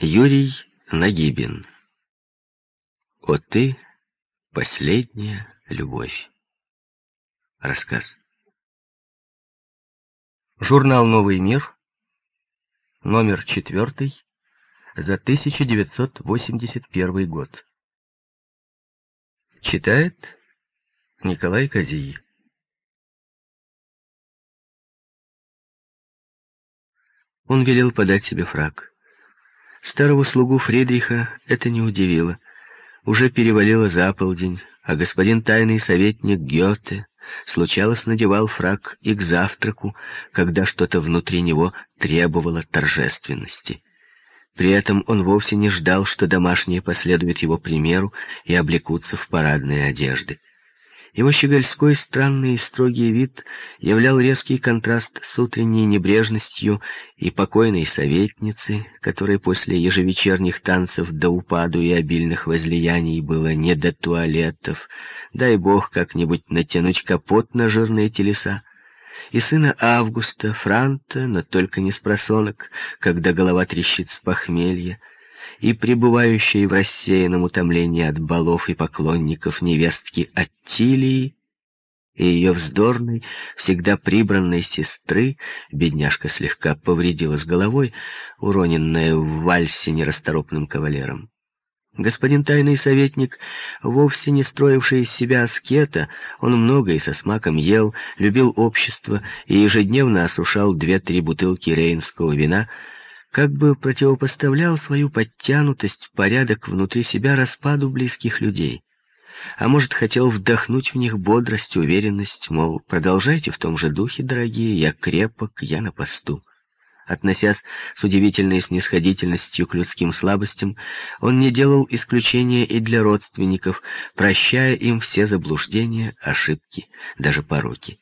Юрий Нагибин. О ты, последняя любовь. Рассказ. Журнал «Новый мир», номер четвертый, за 1981 год. Читает Николай Козий. Он велел подать себе фраг. Старого слугу Фридриха это не удивило. Уже перевалило за полдень, а господин тайный советник Гёте случалось надевал фраг и к завтраку, когда что-то внутри него требовало торжественности. При этом он вовсе не ждал, что домашние последуют его примеру и облекутся в парадные одежды. Его щегольской, странный и строгий вид являл резкий контраст с утренней небрежностью и покойной советницы, которой после ежевечерних танцев до упаду и обильных возлияний было не до туалетов, дай бог как-нибудь натянуть капот на жирные телеса, и сына Августа, Франта, но только не с просонок, когда голова трещит с похмелья, и пребывающей в рассеянном утомлении от балов и поклонников невестки Аттилии, и ее вздорной, всегда прибранной сестры, бедняжка слегка повредилась головой, уроненная в вальсе нерасторопным кавалером. Господин тайный советник, вовсе не строивший из себя аскета, он много и со смаком ел, любил общество и ежедневно осушал две-три бутылки рейнского вина, как бы противопоставлял свою подтянутость, порядок внутри себя распаду близких людей. А может, хотел вдохнуть в них бодрость, уверенность, мол, продолжайте в том же духе, дорогие, я крепок, я на посту. Относясь с удивительной снисходительностью к людским слабостям, он не делал исключения и для родственников, прощая им все заблуждения, ошибки, даже пороки.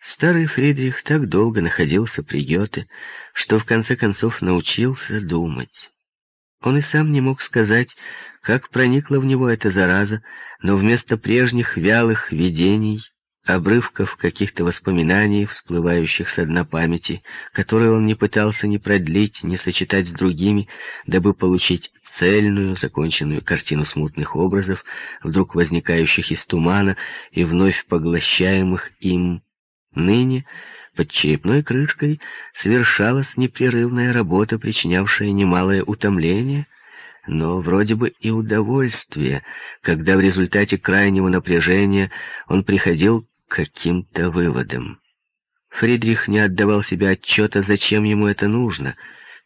Старый Фридрих так долго находился при Гёте, что в конце концов научился думать. Он и сам не мог сказать, как проникла в него эта зараза, но вместо прежних вялых видений, обрывков каких-то воспоминаний, всплывающих со дна памяти, которые он не пытался ни продлить, ни сочетать с другими, дабы получить цельную, законченную картину смутных образов, вдруг возникающих из тумана и вновь поглощаемых им, Ныне под черепной крышкой совершалась непрерывная работа, причинявшая немалое утомление, но вроде бы и удовольствие, когда в результате крайнего напряжения он приходил к каким-то выводам. Фридрих не отдавал себе отчета, зачем ему это нужно.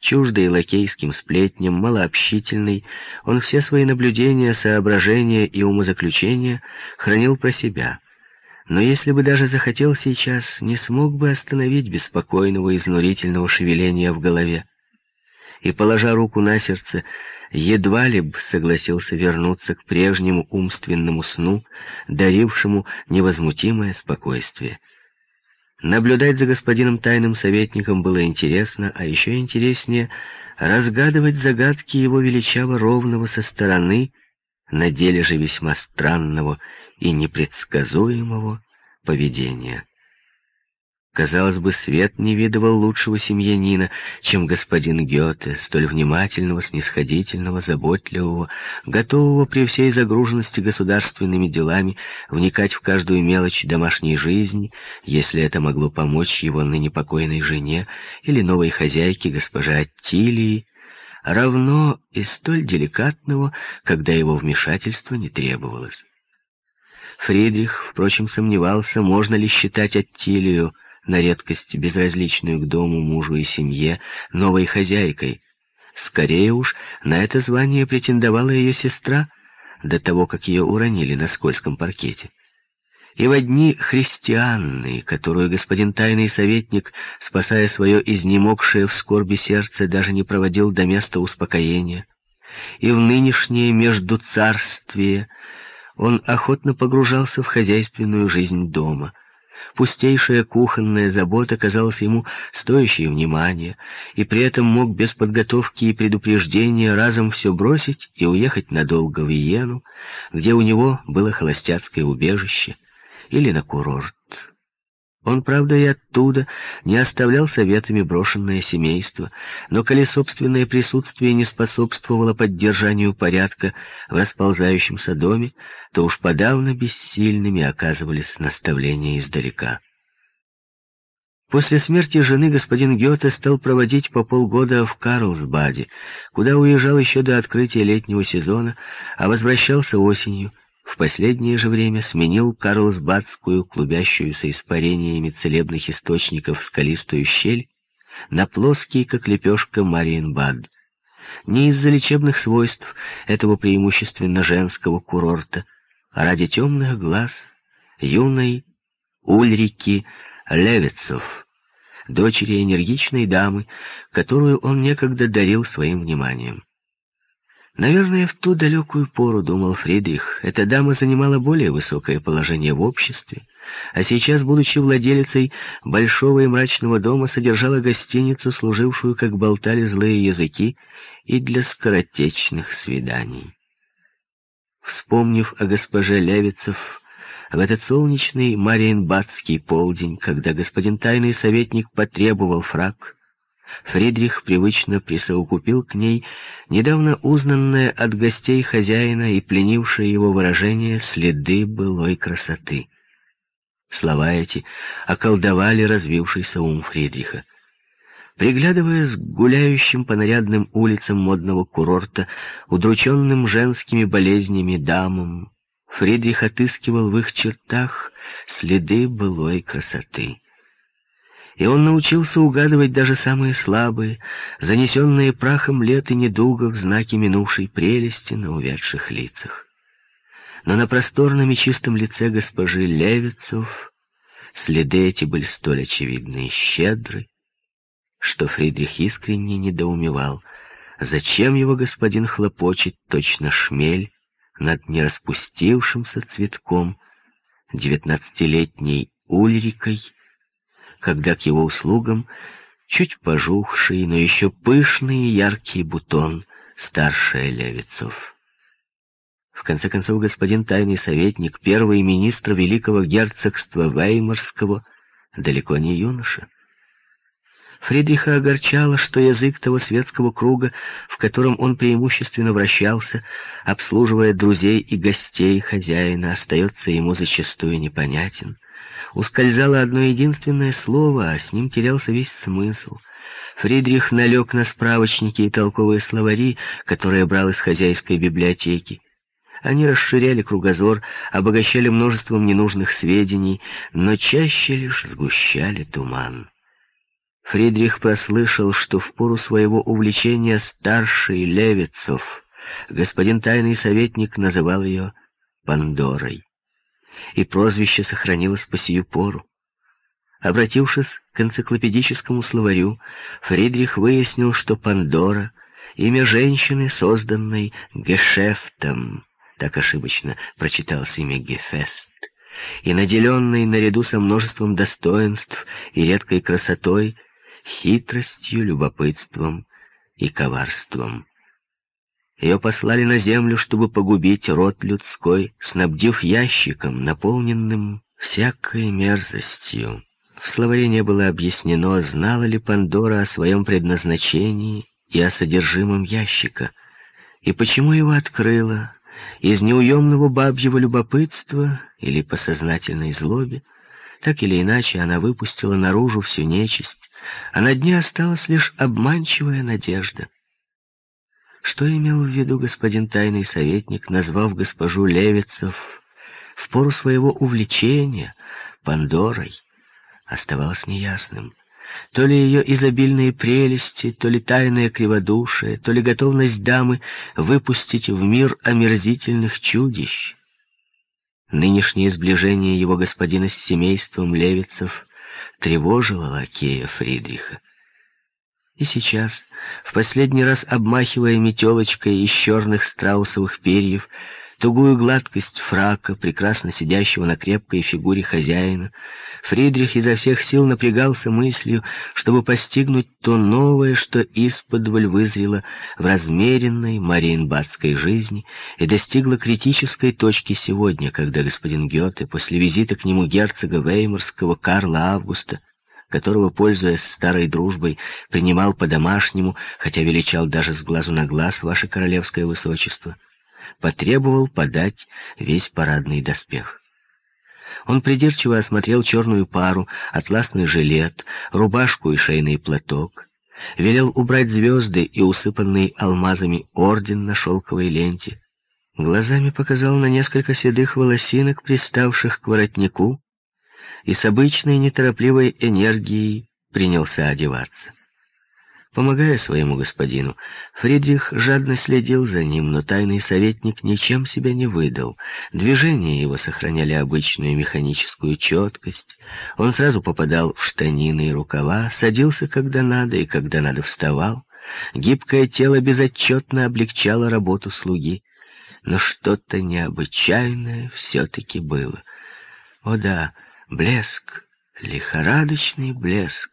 Чуждый лакейским сплетням, малообщительный, он все свои наблюдения, соображения и умозаключения хранил про себя — но если бы даже захотел сейчас, не смог бы остановить беспокойного изнурительного шевеления в голове. И, положа руку на сердце, едва ли бы согласился вернуться к прежнему умственному сну, дарившему невозмутимое спокойствие. Наблюдать за господином тайным советником было интересно, а еще интереснее разгадывать загадки его величаво ровного со стороны, на деле же весьма странного и непредсказуемого поведения. Казалось бы, свет не видывал лучшего семьянина, чем господин Гёте, столь внимательного, снисходительного, заботливого, готового при всей загруженности государственными делами вникать в каждую мелочь домашней жизни, если это могло помочь его ныне покойной жене или новой хозяйке госпоже Аттилии, равно и столь деликатного, когда его вмешательство не требовалось. Фридрих, впрочем, сомневался, можно ли считать Аттилию, на редкость безразличную к дому, мужу и семье, новой хозяйкой. Скорее уж, на это звание претендовала ее сестра, до того, как ее уронили на скользком паркете и в одни христианные, которую господин тайный советник, спасая свое изнемогшее в скорби сердце, даже не проводил до места успокоения, и в нынешнее междуцарствие он охотно погружался в хозяйственную жизнь дома. Пустейшая кухонная забота казалась ему стоящей внимания, и при этом мог без подготовки и предупреждения разом все бросить и уехать надолго в Иену, где у него было холостяцкое убежище, или на курорт. Он, правда, и оттуда не оставлял советами брошенное семейство, но коли собственное присутствие не способствовало поддержанию порядка в расползающемся доме, то уж подавно бессильными оказывались наставления издалека. После смерти жены господин Гёте стал проводить по полгода в Карлсбаде, куда уезжал еще до открытия летнего сезона, а возвращался осенью — в последнее же время сменил Карлсбадскую, клубящуюся испарениями целебных источников скалистую щель, на плоский, как лепешка, Мариенбад. Не из-за лечебных свойств этого преимущественно женского курорта, а ради темных глаз юной Ульрики Левицов, дочери энергичной дамы, которую он некогда дарил своим вниманием. Наверное, в ту далекую пору, думал Фридрих, эта дама занимала более высокое положение в обществе, а сейчас, будучи владелицей большого и мрачного дома, содержала гостиницу, служившую, как болтали злые языки, и для скоротечных свиданий. Вспомнив о госпоже Левицев, в этот солнечный Мариенбадский полдень, когда господин тайный советник потребовал фраг, Фридрих привычно присовокупил к ней недавно узнанное от гостей хозяина и пленившее его выражение «следы былой красоты». Слова эти околдовали развившийся ум Фридриха. Приглядываясь к гуляющим по нарядным улицам модного курорта, удрученным женскими болезнями дамам, Фридрих отыскивал в их чертах следы былой красоты и он научился угадывать даже самые слабые, занесенные прахом лет и недугов знаки минувшей прелести на увядших лицах. Но на просторном и чистом лице госпожи Левицов следы эти были столь очевидны и щедры, что Фридрих искренне недоумевал, зачем его господин хлопочет точно шмель над нераспустившимся цветком девятнадцатилетней Ульрикой, когда к его услугам чуть пожухший, но еще пышный и яркий бутон старшая Левицов. В конце концов, господин тайный советник, первый министр великого герцогства Веймарского, далеко не юноша. Фридриха огорчало, что язык того светского круга, в котором он преимущественно вращался, обслуживая друзей и гостей хозяина, остается ему зачастую непонятен ускользало одно единственное слово, а с ним терялся весь смысл. Фридрих налег на справочники и толковые словари, которые брал из хозяйской библиотеки. Они расширяли кругозор, обогащали множеством ненужных сведений, но чаще лишь сгущали туман. Фридрих прослышал, что в пору своего увлечения старший Левицов, господин тайный советник, называл ее Пандорой и прозвище сохранилось по сию пору. Обратившись к энциклопедическому словарю, Фридрих выяснил, что Пандора — имя женщины, созданной Гешефтом, так ошибочно прочиталось имя Гефест, и наделенной наряду со множеством достоинств и редкой красотой, хитростью, любопытством и коварством. Ее послали на землю, чтобы погубить род людской, снабдив ящиком, наполненным всякой мерзостью. В словаре не было объяснено, знала ли Пандора о своем предназначении и о содержимом ящика, и почему его открыла, из неуемного бабьего любопытства или по сознательной злобе. Так или иначе, она выпустила наружу всю нечисть, а на дне осталась лишь обманчивая надежда. Что имел в виду господин тайный советник, назвав госпожу Левицев в пору своего увлечения Пандорой, оставалось неясным. То ли ее изобильные прелести, то ли тайное криводушие, то ли готовность дамы выпустить в мир омерзительных чудищ. Нынешнее сближение его господина с семейством Левицев тревожило лакея Фридриха. И сейчас, в последний раз обмахивая метелочкой из черных страусовых перьев, тугую гладкость фрака, прекрасно сидящего на крепкой фигуре хозяина, Фридрих изо всех сил напрягался мыслью, чтобы постигнуть то новое, что исподволь вызрело в размеренной мариенбадской жизни и достигло критической точки сегодня, когда господин Гёте после визита к нему герцога Веймарского Карла Августа которого, пользуясь старой дружбой, принимал по-домашнему, хотя величал даже с глазу на глаз ваше королевское высочество, потребовал подать весь парадный доспех. Он придирчиво осмотрел черную пару, атласный жилет, рубашку и шейный платок, велел убрать звезды и усыпанный алмазами орден на шелковой ленте, глазами показал на несколько седых волосинок, приставших к воротнику, и с обычной неторопливой энергией принялся одеваться. Помогая своему господину, Фридрих жадно следил за ним, но тайный советник ничем себя не выдал. Движения его сохраняли обычную механическую четкость. Он сразу попадал в штанины и рукава, садился, когда надо, и когда надо вставал. Гибкое тело безотчетно облегчало работу слуги. Но что-то необычайное все-таки было. О да, Блеск, лихорадочный блеск,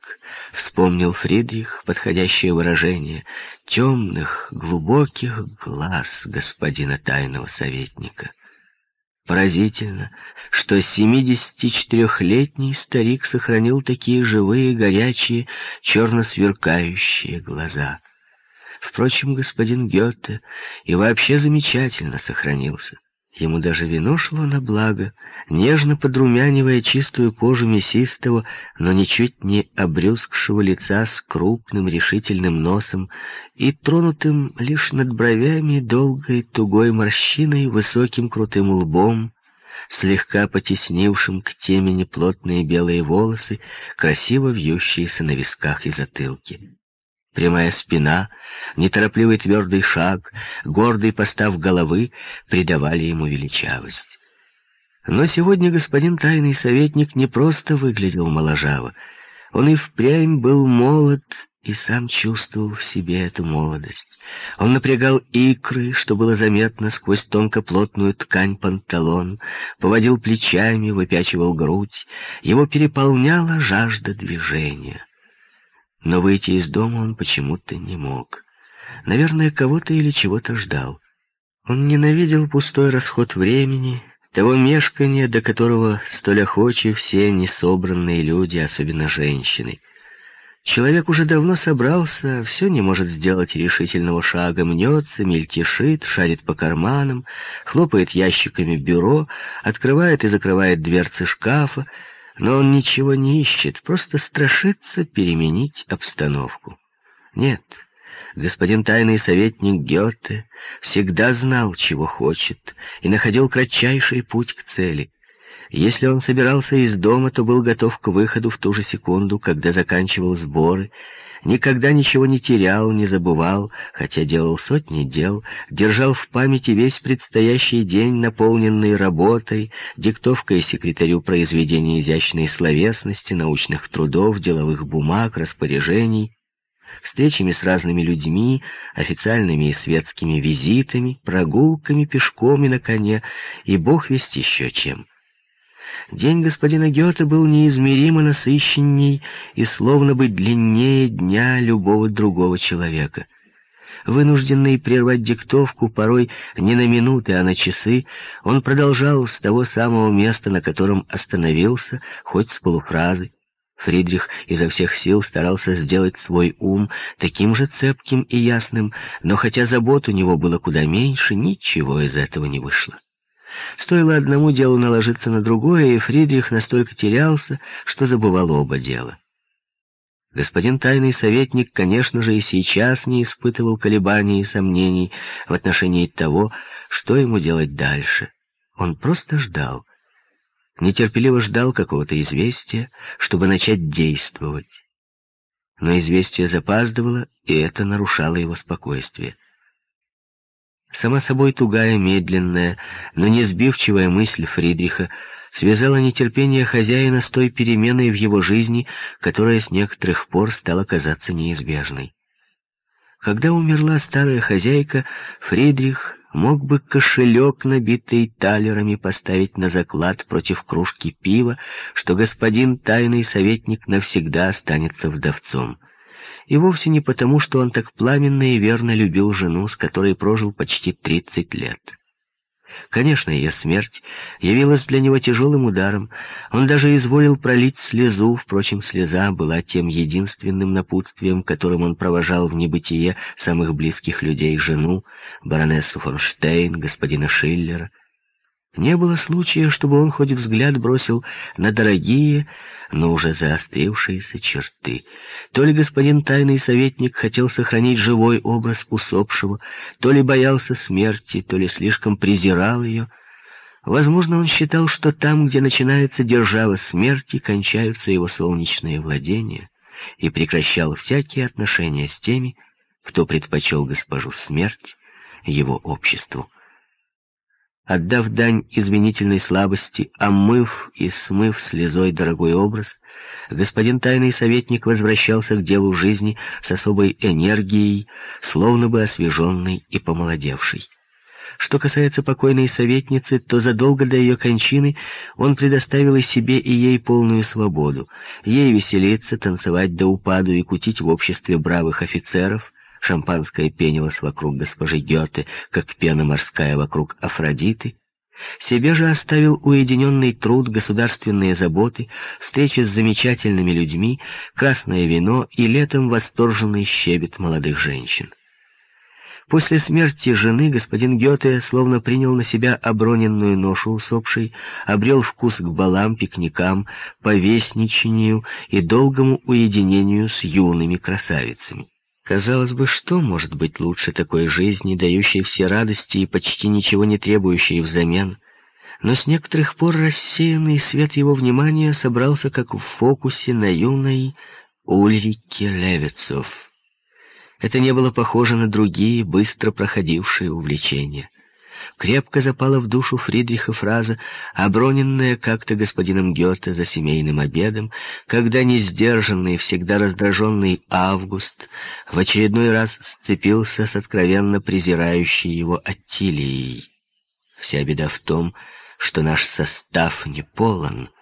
вспомнил Фридрих подходящее выражение темных, глубоких глаз господина тайного советника. Поразительно, что 74-летний старик сохранил такие живые, горячие, черно сверкающие глаза. Впрочем, господин Гёте и вообще замечательно сохранился. Ему даже вино шло на благо, нежно подрумянивая чистую кожу мясистого, но ничуть не обрюзгшего лица с крупным решительным носом и тронутым лишь над бровями долгой тугой морщиной высоким крутым лбом, слегка потеснившим к темени плотные белые волосы, красиво вьющиеся на висках и затылке. Прямая спина, неторопливый твердый шаг, гордый постав головы придавали ему величавость. Но сегодня господин тайный советник не просто выглядел моложаво. Он и впрямь был молод и сам чувствовал в себе эту молодость. Он напрягал икры, что было заметно сквозь тонко-плотную ткань панталон, поводил плечами, выпячивал грудь. Его переполняла жажда движения. Но выйти из дома он почему-то не мог. Наверное, кого-то или чего-то ждал. Он ненавидел пустой расход времени, того мешкания, до которого столь охочи все несобранные люди, особенно женщины. Человек уже давно собрался, все не может сделать решительного шага, мнется, мельтешит, шарит по карманам, хлопает ящиками бюро, открывает и закрывает дверцы шкафа, но он ничего не ищет, просто страшится переменить обстановку. Нет, господин тайный советник Гёте всегда знал, чего хочет, и находил кратчайший путь к цели. Если он собирался из дома, то был готов к выходу в ту же секунду, когда заканчивал сборы, никогда ничего не терял, не забывал, хотя делал сотни дел, держал в памяти весь предстоящий день, наполненный работой, диктовкой секретарю произведения изящной словесности, научных трудов, деловых бумаг, распоряжений, встречами с разными людьми, официальными и светскими визитами, прогулками пешком и на коне, и бог весть еще чем. День господина Гёте был неизмеримо насыщенней и словно бы длиннее дня любого другого человека. Вынужденный прервать диктовку, порой не на минуты, а на часы, он продолжал с того самого места, на котором остановился, хоть с полуфразы. Фридрих изо всех сил старался сделать свой ум таким же цепким и ясным, но хотя забот у него было куда меньше, ничего из этого не вышло. Стоило одному делу наложиться на другое, и Фридрих настолько терялся, что забывал оба дела. Господин тайный советник, конечно же, и сейчас не испытывал колебаний и сомнений в отношении того, что ему делать дальше. Он просто ждал. Нетерпеливо ждал какого-то известия, чтобы начать действовать. Но известие запаздывало, и это нарушало его спокойствие. Сама собой тугая, медленная, но не сбивчивая мысль Фридриха связала нетерпение хозяина с той переменой в его жизни, которая с некоторых пор стала казаться неизбежной. Когда умерла старая хозяйка, Фридрих мог бы кошелек, набитый талерами, поставить на заклад против кружки пива, что господин тайный советник навсегда останется вдовцом. И вовсе не потому, что он так пламенно и верно любил жену, с которой прожил почти тридцать лет. Конечно, ее смерть явилась для него тяжелым ударом. Он даже изволил пролить слезу, впрочем, слеза была тем единственным напутствием, которым он провожал в небытие самых близких людей жену, баронессу фон Штейн, господина Шиллера. Не было случая, чтобы он хоть взгляд бросил на дорогие, но уже заострившиеся черты. То ли господин тайный советник хотел сохранить живой образ усопшего, то ли боялся смерти, то ли слишком презирал ее. Возможно, он считал, что там, где начинается держава смерти, кончаются его солнечные владения, и прекращал всякие отношения с теми, кто предпочел госпожу смерть его обществу. Отдав дань извинительной слабости, омыв и смыв слезой дорогой образ, господин тайный советник возвращался к делу жизни с особой энергией, словно бы освеженной и помолодевшей. Что касается покойной советницы, то задолго до ее кончины он предоставил и себе, и ей полную свободу. Ей веселиться, танцевать до упаду и кутить в обществе бравых офицеров, Шампанское пенилось вокруг госпожи Гёте, как пена морская вокруг Афродиты. Себе же оставил уединенный труд, государственные заботы, встречи с замечательными людьми, красное вино и летом восторженный щебет молодых женщин. После смерти жены господин Гёте словно принял на себя оброненную ношу усопшей, обрел вкус к балам, пикникам, повесничанию и долгому уединению с юными красавицами. Казалось бы, что может быть лучше такой жизни, дающей все радости и почти ничего не требующей взамен? Но с некоторых пор рассеянный свет его внимания собрался как в фокусе на юной Ульрике Левицов. Это не было похоже на другие, быстро проходившие увлечения крепко запала в душу Фридриха фраза, оброненная как-то господином Гёте за семейным обедом, когда несдержанный, всегда раздраженный Август в очередной раз сцепился с откровенно презирающей его Аттилией. Вся беда в том, что наш состав не полон —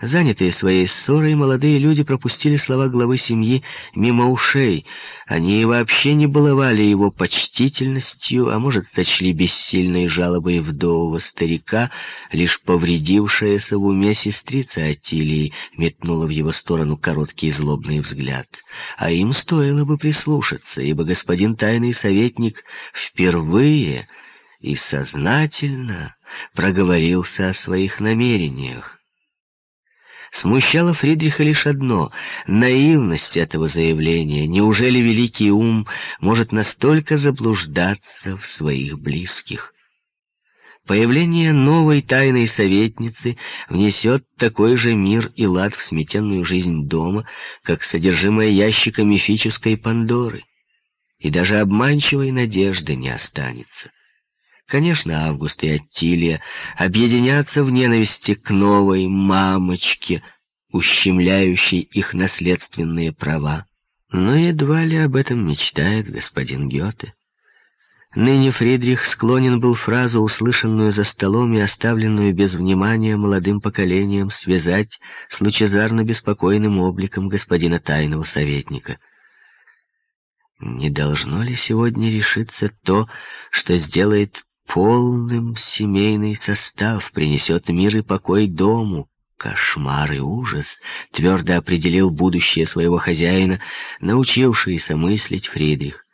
Занятые своей ссорой, молодые люди пропустили слова главы семьи мимо ушей. Они вообще не баловали его почтительностью, а может, сочли бессильной жалобой вдового старика, лишь повредившаяся в уме сестрица Атилии метнула в его сторону короткий злобный взгляд. А им стоило бы прислушаться, ибо господин тайный советник впервые и сознательно проговорился о своих намерениях. Смущало Фридриха лишь одно — наивность этого заявления. Неужели великий ум может настолько заблуждаться в своих близких? Появление новой тайной советницы внесет такой же мир и лад в сметенную жизнь дома, как содержимое ящика мифической Пандоры. И даже обманчивой надежды не останется. Конечно, Август и Аттилия объединятся в ненависти к новой мамочке, ущемляющей их наследственные права. Но едва ли об этом мечтает господин Гёте. Ныне Фридрих склонен был фразу, услышанную за столом и оставленную без внимания молодым поколением, связать с лучезарно-беспокойным обликом господина тайного советника. Не должно ли сегодня решиться то, что сделает полным семейный состав, принесет мир и покой дому. Кошмар и ужас твердо определил будущее своего хозяина, научившийся мыслить Фридрих.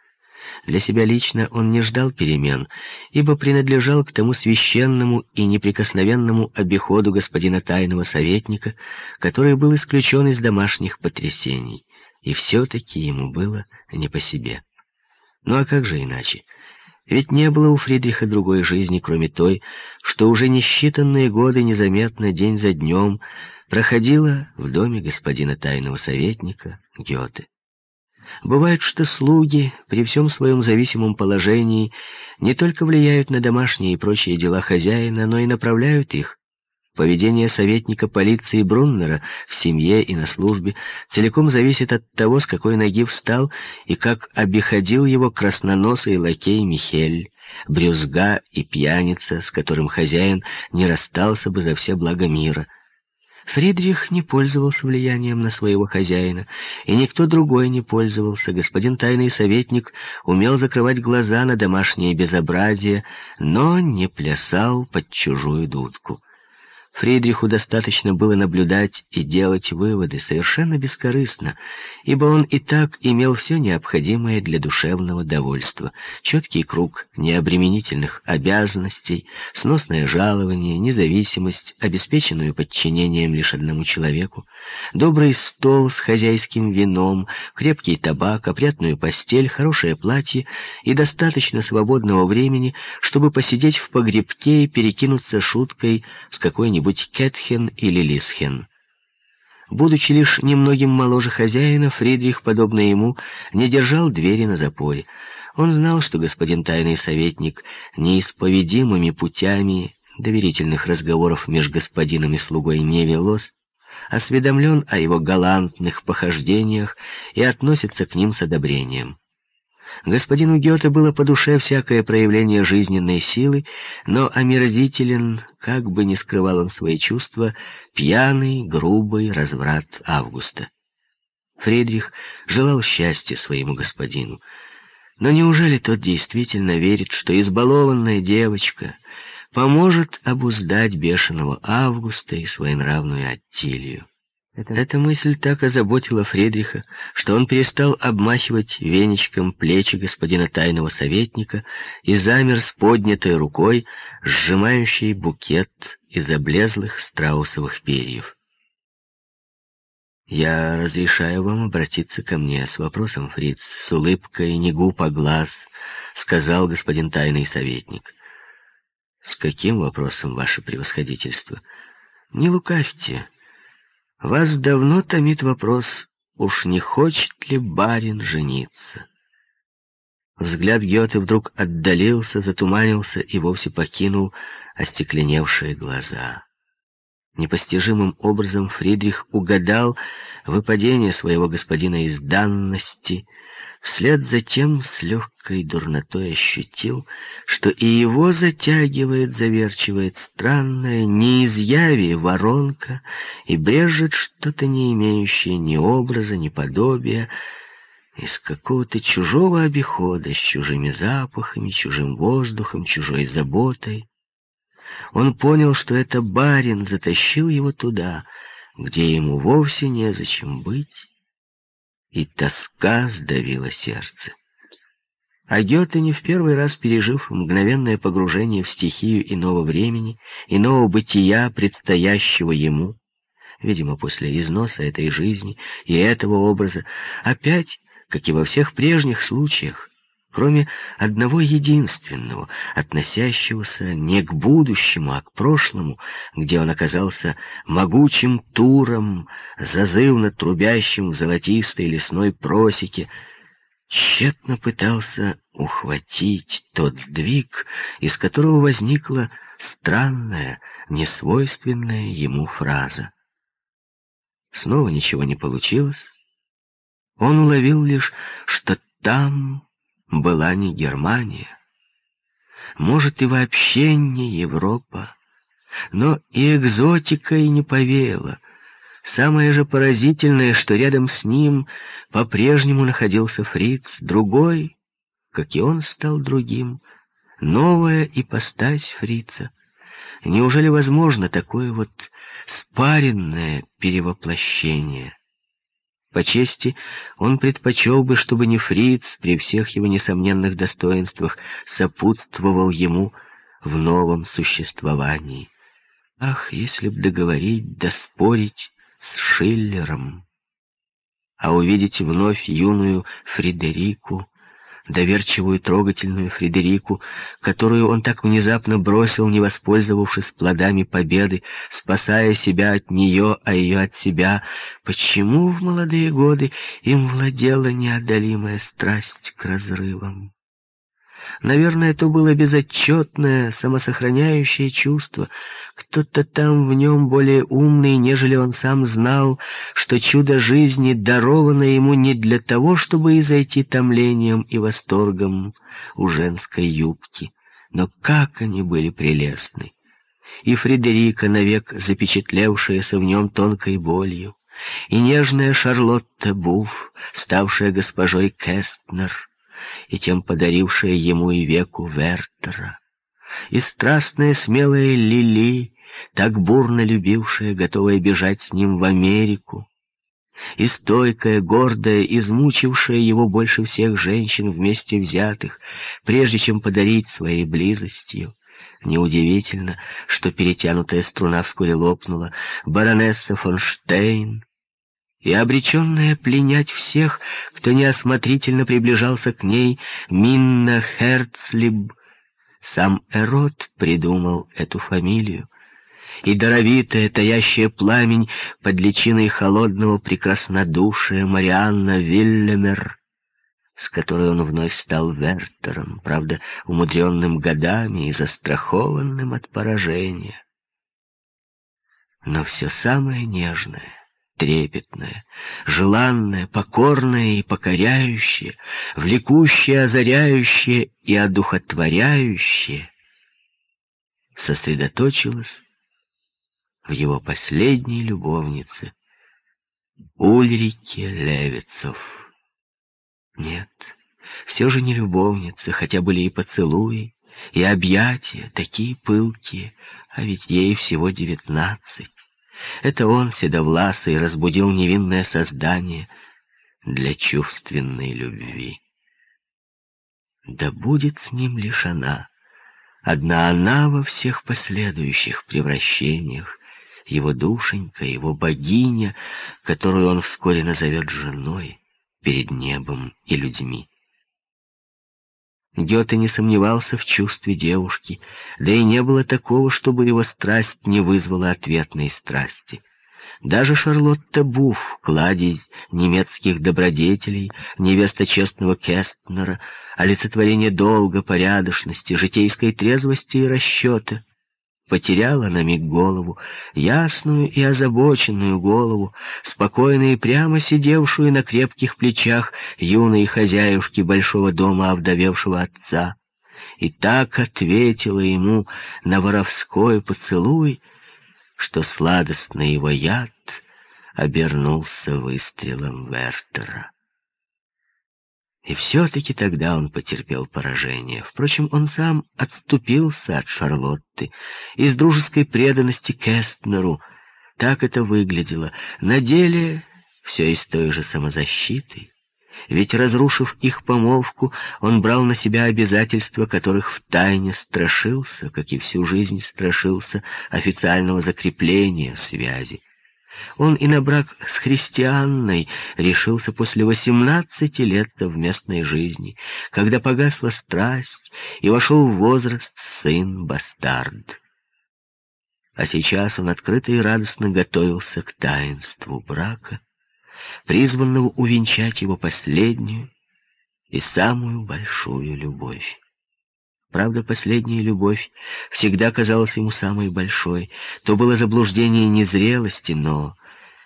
Для себя лично он не ждал перемен, ибо принадлежал к тому священному и неприкосновенному обиходу господина тайного советника, который был исключен из домашних потрясений, и все-таки ему было не по себе. Ну а как же иначе? Ведь не было у Фридриха другой жизни, кроме той, что уже несчитанные годы незаметно, день за днем, проходила в доме господина тайного советника Гёте. Бывает, что слуги при всем своем зависимом положении не только влияют на домашние и прочие дела хозяина, но и направляют их, Поведение советника полиции Бруннера в семье и на службе целиком зависит от того, с какой ноги встал и как обиходил его красноносый лакей Михель, брюзга и пьяница, с которым хозяин не расстался бы за все блага мира — Фридрих не пользовался влиянием на своего хозяина, и никто другой не пользовался. Господин тайный советник умел закрывать глаза на домашнее безобразие, но не плясал под чужую дудку. Фридриху достаточно было наблюдать и делать выводы совершенно бескорыстно, ибо он и так имел все необходимое для душевного довольства. Четкий круг необременительных обязанностей, сносное жалование, независимость, обеспеченную подчинением лишь одному человеку, добрый стол с хозяйским вином, крепкий табак, опрятную постель, хорошее платье и достаточно свободного времени, чтобы посидеть в погребке и перекинуться шуткой с какой-нибудь какой-нибудь Кетхен или Лисхен. Будучи лишь немногим моложе хозяина, Фридрих, подобно ему, не держал двери на запоре. Он знал, что господин тайный советник неисповедимыми путями доверительных разговоров между господином и слугой не велось, осведомлен о его галантных похождениях и относится к ним с одобрением. Господину Гёте было по душе всякое проявление жизненной силы, но омерзителен, как бы ни скрывал он свои чувства, пьяный, грубый разврат Августа. Фридрих желал счастья своему господину. Но неужели тот действительно верит, что избалованная девочка поможет обуздать бешеного Августа и своенравную Аттилию? Эта мысль так озаботила Фридриха, что он перестал обмахивать веничком плечи господина тайного советника и замер с поднятой рукой, сжимающей букет из облезлых страусовых перьев. «Я разрешаю вам обратиться ко мне с вопросом, Фриц, с улыбкой, не губ, глаз», — сказал господин тайный советник. «С каким вопросом, ваше превосходительство? Не лукавьте». Вас давно томит вопрос, уж не хочет ли барин жениться? Взгляд Гёте вдруг отдалился, затуманился и вовсе покинул остекленевшие глаза. Непостижимым образом Фридрих угадал выпадение своего господина из данности — Вслед за тем с легкой дурнотой ощутил, что и его затягивает, заверчивает странная, неизъявие воронка и брежет что-то не имеющее ни образа, ни подобия, из какого-то чужого обихода, с чужими запахами, чужим воздухом, чужой заботой. Он понял, что это барин затащил его туда, где ему вовсе незачем быть, и тоска сдавила сердце. А Гёте, не в первый раз пережив мгновенное погружение в стихию иного времени, иного бытия, предстоящего ему, видимо, после износа этой жизни и этого образа, опять, как и во всех прежних случаях, кроме одного единственного, относящегося не к будущему, а к прошлому, где он оказался могучим туром, зазывно трубящим в золотистой лесной просеке, тщетно пытался ухватить тот сдвиг, из которого возникла странная, несвойственная ему фраза. Снова ничего не получилось. Он уловил лишь, что там была не Германия, может и вообще не Европа, но и экзотикой не повеяло. Самое же поразительное, что рядом с ним по-прежнему находился фриц, другой, как и он стал другим, новая ипостась фрица. Неужели возможно такое вот спаренное перевоплощение? По чести, он предпочел бы, чтобы не фриц при всех его несомненных достоинствах сопутствовал ему в новом существовании. Ах, если б договорить, доспорить с Шиллером, а увидеть вновь юную Фредерику, доверчивую, трогательную Фредерику, которую он так внезапно бросил, не воспользовавшись плодами победы, спасая себя от нее, а ее от себя. Почему в молодые годы им владела неодолимая страсть к разрывам? Наверное, это было безотчетное, самосохраняющее чувство. Кто-то там в нем более умный, нежели он сам знал, что чудо жизни даровано ему не для того, чтобы изойти томлением и восторгом у женской юбки. Но как они были прелестны! И Фредерика, навек запечатлевшаяся в нем тонкой болью, и нежная Шарлотта Буф, ставшая госпожой Кестнер, и тем подарившая ему и веку Вертера, и страстная смелая Лили, так бурно любившая, готовая бежать с ним в Америку, и стойкая, гордая, измучившая его больше всех женщин вместе взятых, прежде чем подарить своей близостью. Неудивительно, что перетянутая струна вскоре лопнула. Баронесса фон Штейн, и обреченная пленять всех, кто неосмотрительно приближался к ней, Минна Херцлиб, сам Эрот придумал эту фамилию, и даровитая, таящая пламень под личиной холодного прекраснодушия Марианна Виллемер, с которой он вновь стал Вертером, правда, умудренным годами и застрахованным от поражения. Но все самое нежное, трепетное, желанное, покорное и покоряющее, влекущее, озаряющее и одухотворяющее, сосредоточилось в его последней любовнице, Ульрике Левицов. Нет, все же не любовница, хотя были и поцелуи, и объятия, такие пылкие, а ведь ей всего девятнадцать. Это он, седовласый, разбудил невинное создание для чувственной любви. Да будет с ним лишь она, одна она во всех последующих превращениях, его душенька, его богиня, которую он вскоре назовет женой перед небом и людьми. Гёте не сомневался в чувстве девушки, да и не было такого, чтобы его страсть не вызвала ответной страсти. Даже Шарлотта Буф, кладезь немецких добродетелей, невеста честного Кестнера, олицетворение долга, порядочности, житейской трезвости и расчета, потеряла на миг голову, ясную и озабоченную голову, спокойно и прямо сидевшую на крепких плечах юной хозяюшки большого дома овдовевшего отца, и так ответила ему на воровской поцелуй, что сладостный его яд обернулся выстрелом Вертера. И все-таки тогда он потерпел поражение. Впрочем, он сам отступился от Шарлотты из дружеской преданности Кестнеру. Так это выглядело. На деле все из той же самозащиты. Ведь, разрушив их помолвку, он брал на себя обязательства, которых втайне страшился, как и всю жизнь страшился официального закрепления связи. Он и на брак с христианной решился после восемнадцати лет совместной жизни, когда погасла страсть и вошел в возраст сын-бастард. А сейчас он открыто и радостно готовился к таинству брака, призванного увенчать его последнюю и самую большую любовь. Правда, последняя любовь всегда казалась ему самой большой. То было заблуждение незрелости, но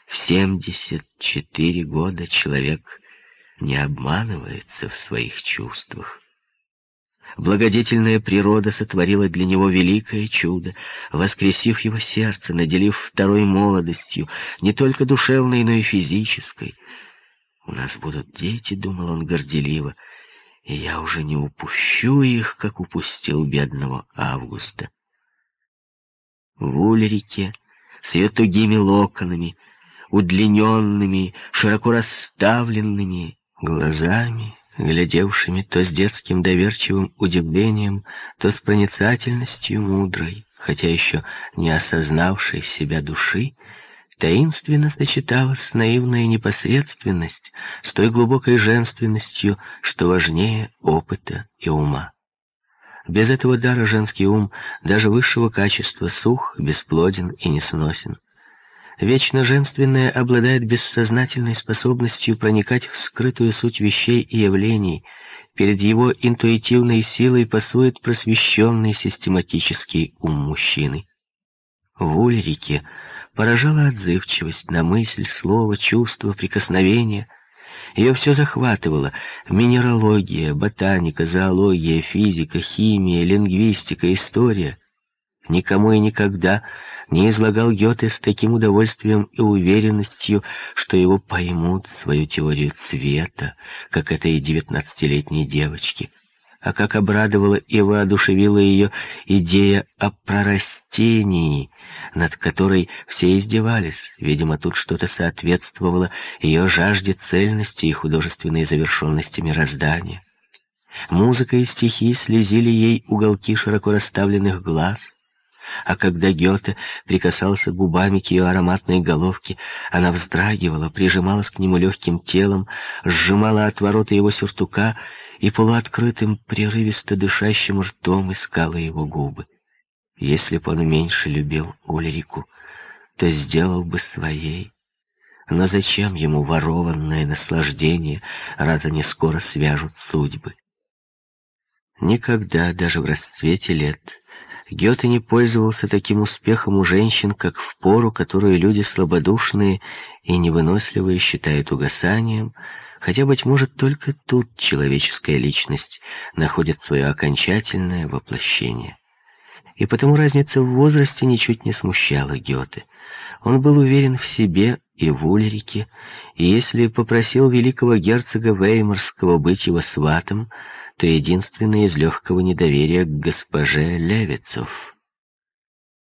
в семьдесят четыре года человек не обманывается в своих чувствах. Благодетельная природа сотворила для него великое чудо, воскресив его сердце, наделив второй молодостью, не только душевной, но и физической. «У нас будут дети», — думал он горделиво, — и я уже не упущу их, как упустил бедного Августа. В Ульрике с ее тугими локонами, удлиненными, широко расставленными глазами, глядевшими то с детским доверчивым удивлением, то с проницательностью мудрой, хотя еще не осознавшей себя души, таинственно сочеталась наивная непосредственность с той глубокой женственностью, что важнее опыта и ума. Без этого дара женский ум, даже высшего качества, сух, бесплоден и несносен. Вечно женственное обладает бессознательной способностью проникать в скрытую суть вещей и явлений. Перед его интуитивной силой пасует просвещенный систематический ум мужчины. В Ульрике поражала отзывчивость на мысль, слово, чувство, прикосновение. Ее все захватывало — минералогия, ботаника, зоология, физика, химия, лингвистика, история — Никому и никогда не излагал Гёте с таким удовольствием и уверенностью, что его поймут свою теорию цвета, как этой девятнадцатилетней девочке. А как обрадовала и воодушевила ее идея о прорастении, над которой все издевались. Видимо, тут что-то соответствовало ее жажде цельности и художественной завершенности мироздания. Музыка и стихи слезили ей уголки широко расставленных глаз — а когда Гёте прикасался губами к ее ароматной головке, она вздрагивала, прижималась к нему легким телом, сжимала отвороты его сюртука и полуоткрытым, прерывисто дышащим ртом искала его губы. Если бы он меньше любил Ульрику, то сделал бы своей. Но зачем ему ворованное наслаждение, раз они скоро свяжут судьбы? Никогда, даже в расцвете лет, Гёте не пользовался таким успехом у женщин, как в пору, которую люди слабодушные и невыносливые считают угасанием, хотя, быть может, только тут человеческая личность находит свое окончательное воплощение. И потому разница в возрасте ничуть не смущала Гёте. Он был уверен в себе и в Ульрике, и если попросил великого герцога Веймарского быть его сватом, то единственное из легкого недоверия к госпоже Левицов.